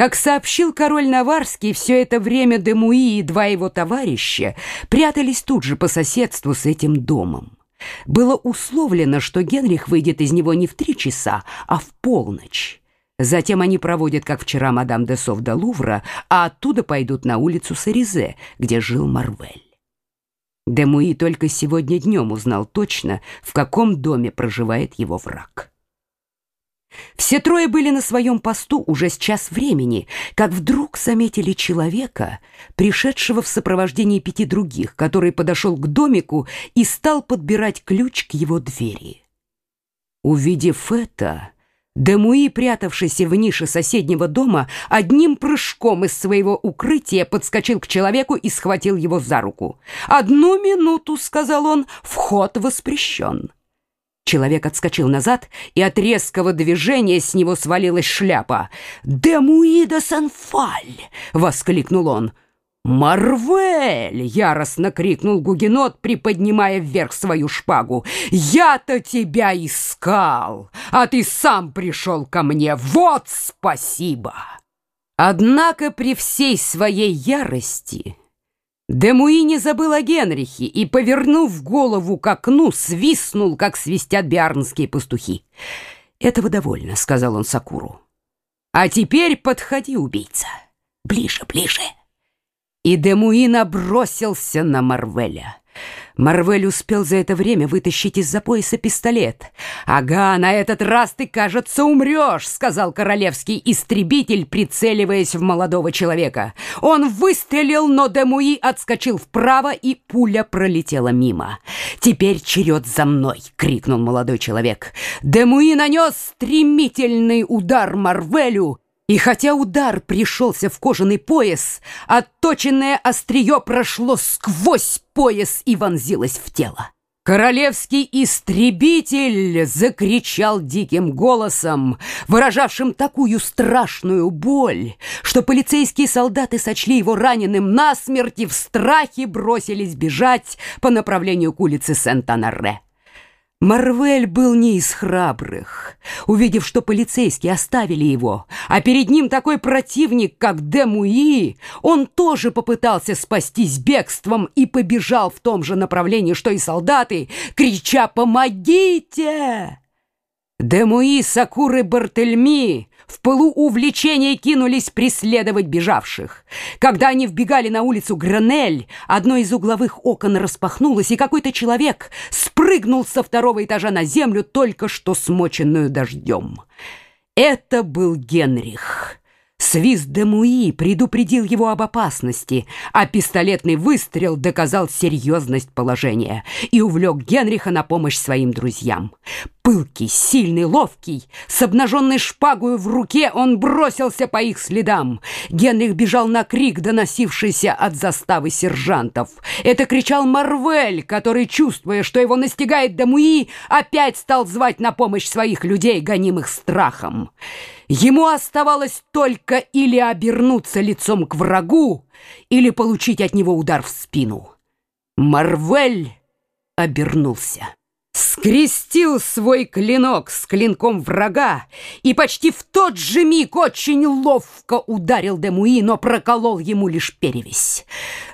Как сообщил король Наварский, все это время Демуи и два его товарища прятались тут же по соседству с этим домом. Было условлено, что Генрих выйдет из него не в три часа, а в полночь. Затем они проводят, как вчера, мадам де Сов до Лувра, а оттуда пойдут на улицу Саризе, где жил Марвель. Демуи только сегодня днем узнал точно, в каком доме проживает его враг. Все трое были на своем посту уже с час времени, как вдруг заметили человека, пришедшего в сопровождении пяти других, который подошел к домику и стал подбирать ключ к его двери. Увидев это, Демуи, прятавшийся в нише соседнего дома, одним прыжком из своего укрытия подскочил к человеку и схватил его за руку. «Одну минуту», — сказал он, — «вход воспрещен». Человек отскочил назад, и от резкого движения с него свалилась шляпа. «Демуида Санфаль!» — воскликнул он. «Марвель!» — яростно крикнул Гугенот, приподнимая вверх свою шпагу. «Я-то тебя искал, а ты сам пришел ко мне. Вот спасибо!» Однако при всей своей ярости Демуи не забыл о Генрихе и, повернув голову к окну, свистнул, как свистят биарнские пастухи. «Этого довольно», — сказал он Сакуру. «А теперь подходи, убийца. Ближе, ближе». И Демуи набросился на Марвеля. Марвель успел за это время вытащить из-за пояса пистолет. «Ага, на этот раз ты, кажется, умрешь», — сказал королевский истребитель, прицеливаясь в молодого человека. Он выстрелил, но Демуи отскочил вправо, и пуля пролетела мимо. «Теперь черед за мной!» — крикнул молодой человек. Демуи нанес стремительный удар Марвелю, и хотя удар пришелся в кожаный пояс, отточенное острие прошло сквозь пояс и вонзилось в тело. Королевский истребитель закричал диким голосом, выражавшим такую страшную боль, что полицейские солдаты сочли его раненым насмерть и в страхе бросились бежать по направлению к улице Сент-Анаре. Марвель был не из храбрых. Увидев, что полицейские оставили его, а перед ним такой противник, как Демуи, он тоже попытался спастись бегством и побежал в том же направлении, что и солдаты, крича «Помогите!». Демуи, Сакуры, Бартельми в пылу увлечения кинулись преследовать бежавших. Когда они вбегали на улицу Гранель, одно из угловых окон распахнулось, и какой-то человек спрыгнул со второго этажа на землю, только что смоченную дождем. Это был Генрих. Свист де Муи предупредил его об опасности, а пистолетный выстрел доказал серьезность положения и увлек Генриха на помощь своим друзьям. Пылкий, сильный, ловкий, с обнаженной шпагой в руке он бросился по их следам. Генрих бежал на крик, доносившийся от заставы сержантов. Это кричал Марвель, который, чувствуя, что его настигает Дамуи, опять стал звать на помощь своих людей, гонимых страхом. Ему оставалось только или обернуться лицом к врагу, или получить от него удар в спину. Марвель обернулся скрестил свой клинок с клинком врага и почти в тот же миг очень ловко ударил Демуи, но проколол ему лишь перевесь.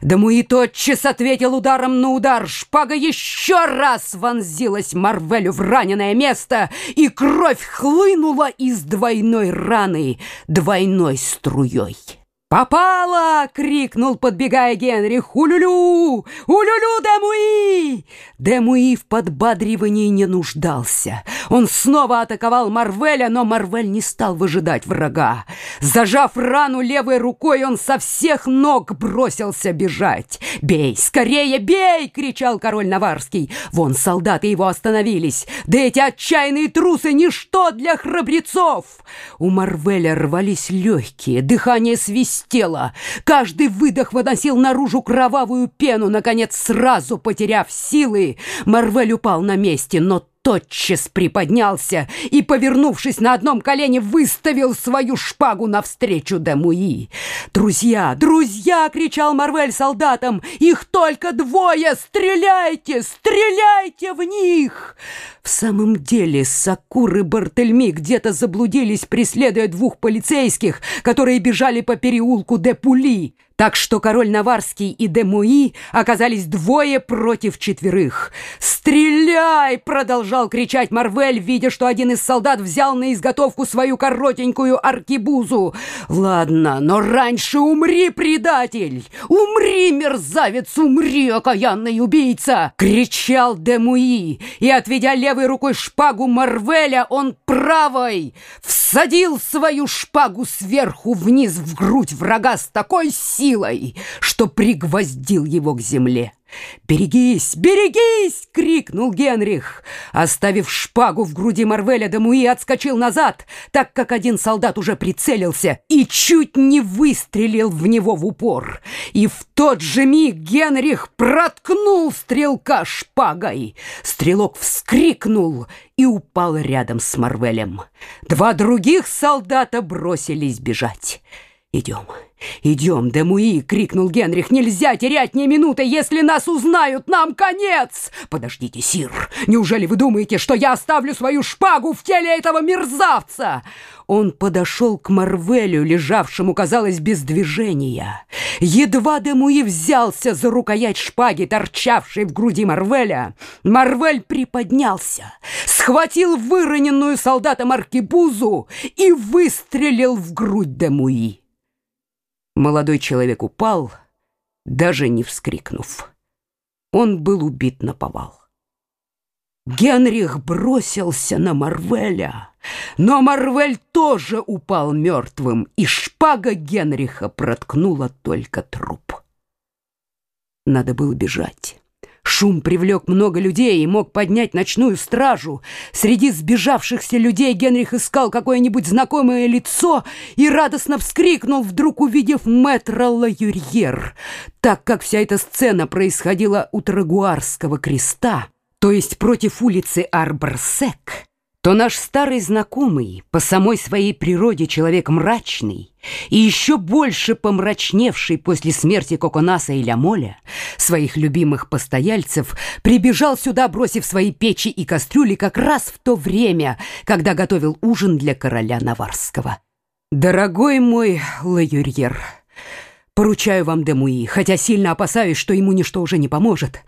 Демуи тотчас ответил ударом на удар. Шпага еще раз вонзилась Марвелю в раненое место, и кровь хлынула из двойной раны двойной струей. «Попала!» — крикнул, подбегая Генрих. «Улюлю! Улюлю, Демуи!» Демуи в подбадривании не нуждался. Он снова атаковал Марвеля, но Марвель не стал выжидать врага. Зажав рану левой рукой, он со всех ног бросился бежать. «Бей! Скорее бей!» — кричал король Наварский. Вон солдаты его остановились. «Да эти отчаянные трусы — ничто для храбрецов!» У Марвеля рвались легкие, дыхание свистело, свистело. Каждый выдох выносил наружу кровавую пену. Наконец, сразу потеряв силы, Марвель упал на месте, но тотчас приподнялся и, повернувшись на одном колене, выставил свою шпагу навстречу Демуи. «Друзья, друзья!» — кричал Марвель солдатам. «Их только двое! Стреляйте! Стреляйте в них!» В самом деле Сакур и Бартельми где-то заблудились, преследуя двух полицейских, которые бежали по переулку де Пули. Так что король Наварский и де Муи оказались двое против четверых. «Стреляй!» — продолжал кричать Марвель, видя, что один из солдат взял на изготовку свою коротенькую аркибузу. «Ладно, но раньше умри, предатель! Умри, мерзавец, умри, окаянный убийца!» — кричал де Муи, и, отведя левой рукой шпагу Марвеля, он правой всадил свою шпагу сверху вниз в грудь врага с такой силой, что пригвоздил его к земле. «Берегись! Берегись!» — крикнул Генрих. Оставив шпагу в груди Марвеля, Дамуи отскочил назад, так как один солдат уже прицелился и чуть не выстрелил в него в упор. И в тот же миг Генрих проткнул стрелка шпагой. Стрелок вскрикнул и упал рядом с Марвелем. Два других солдата бросились бежать. «Идем, идем, Демуи!» — крикнул Генрих. «Нельзя терять ни минуты! Если нас узнают, нам конец!» «Подождите, сир! Неужели вы думаете, что я оставлю свою шпагу в теле этого мерзавца?» Он подошел к Марвелю, лежавшему, казалось, без движения. Едва Демуи взялся за рукоять шпаги, торчавшей в груди Марвеля, Марвель приподнялся, схватил выроненную солдатом аркебузу и выстрелил в грудь Демуи. Молодой человек упал, даже не вскрикнув. Он был убит на повал. Генрих бросился на Марвеля, но Марвель тоже упал мертвым, и шпага Генриха проткнула только труп. Надо было бежать. Шум привлек много людей и мог поднять ночную стражу. Среди сбежавшихся людей Генрих искал какое-нибудь знакомое лицо и радостно вскрикнул, вдруг увидев мэтра Лаюрьер. Так как вся эта сцена происходила у Трагуарского креста, то есть против улицы Арборсек, то наш старый знакомый, по самой своей природе человек мрачный и еще больше помрачневший после смерти Коконаса и Лямоля, своих любимых постояльцев, прибежал сюда, бросив свои печи и кастрюли как раз в то время, когда готовил ужин для короля Наварского. «Дорогой мой Лаюрьер», Поручаю вам Демуи, хотя сильно опасаюсь, что ему ничто уже не поможет.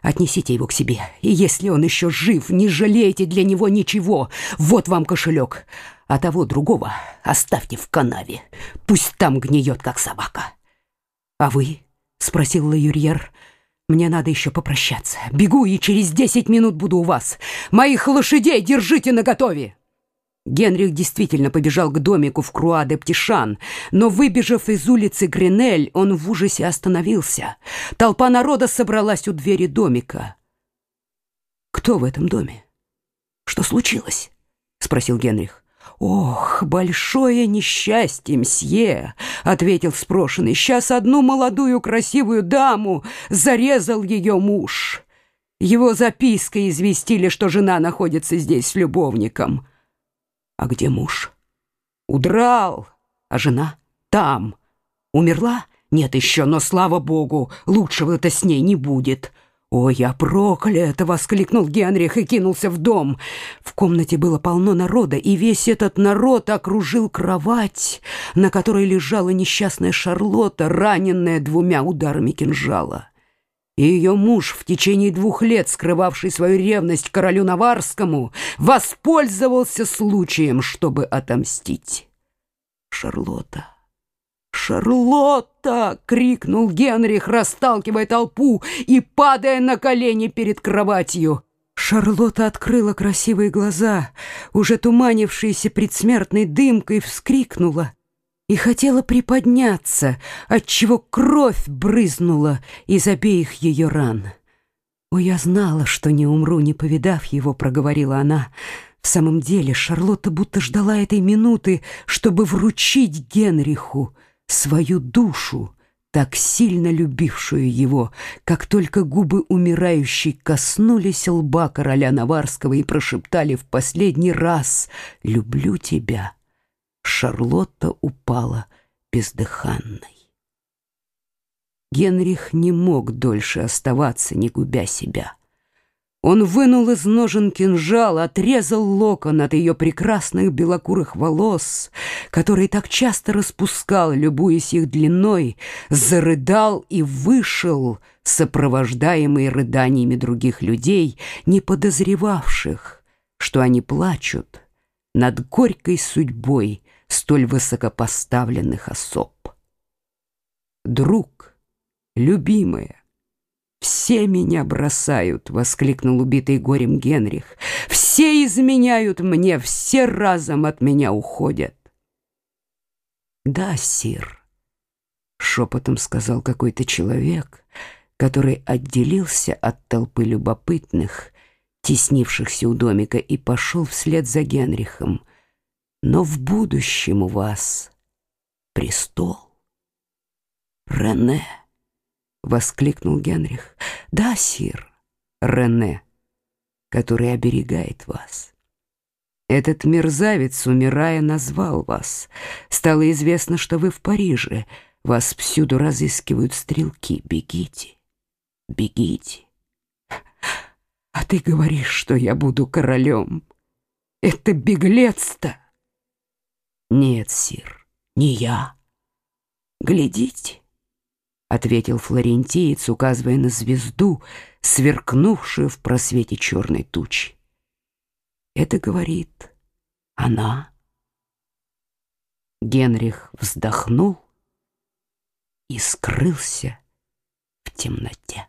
Отнесите его к себе, и если он еще жив, не жалейте для него ничего. Вот вам кошелек. А того другого оставьте в канаве. Пусть там гниет, как собака. А вы? — спросил Лаюрьер. Мне надо еще попрощаться. Бегу, и через десять минут буду у вас. Моих лошадей держите наготове. Генрих действительно побежал к домику в Круа-де-Птишан, но, выбежав из улицы Гринель, он в ужасе остановился. Толпа народа собралась у двери домика. «Кто в этом доме? Что случилось?» — спросил Генрих. «Ох, большое несчастье, мсье!» — ответил спрошенный. «Сейчас одну молодую красивую даму зарезал ее муж. Его запиской известили, что жена находится здесь с любовником». А где муж? Удрал. А жена? Там. Умерла? Нет еще, но, слава богу, лучшего-то с ней не будет. «Ой, я проклят!» — воскликнул Генрих и кинулся в дом. В комнате было полно народа, и весь этот народ окружил кровать, на которой лежала несчастная Шарлотта, раненная двумя ударами кинжала и ее муж, в течение двух лет скрывавший свою ревность королю Наварскому, воспользовался случаем, чтобы отомстить. Шарлотта. «Шарлотта!» — крикнул Генрих, расталкивая толпу и падая на колени перед кроватью. Шарлотта открыла красивые глаза, уже туманившиеся предсмертной дымкой, вскрикнула и хотела приподняться, отчего кровь брызнула из обеих ее ран. «О, я знала, что не умру, не повидав его», — проговорила она. В самом деле Шарлотта будто ждала этой минуты, чтобы вручить Генриху свою душу, так сильно любившую его, как только губы умирающей коснулись лба короля Наварского и прошептали в последний раз «Люблю тебя», Шарлотта упала бездыханной. Генрих не мог дольше оставаться, не губя себя. Он вынул из ножен кинжал, отрезал локон от ее прекрасных белокурых волос, который так часто распускал, любуясь их длиной, зарыдал и вышел, сопровождаемый рыданиями других людей, не подозревавших, что они плачут над горькой судьбой столь высокопоставленных особ. Друг, любимая, «Все меня бросают!» — воскликнул убитый горем Генрих. «Все изменяют мне, все разом от меня уходят!» «Да, сир», — шепотом сказал какой-то человек, который отделился от толпы любопытных, теснившихся у домика, и пошел вслед за Генрихом. «Но в будущем у вас престол, Рене». — воскликнул Генрих. «Да, сир, Рене, который оберегает вас. Этот мерзавец, умирая, назвал вас. Стало известно, что вы в Париже. Вас всюду разыскивают стрелки. Бегите, бегите. А ты говоришь, что я буду королем. Это беглец-то!» «Нет, сир, не я. Глядите» ответил флорентиец, указывая на звезду, сверкнувшую в просвете черной тучи. Это говорит она. Генрих вздохнул и скрылся в темноте.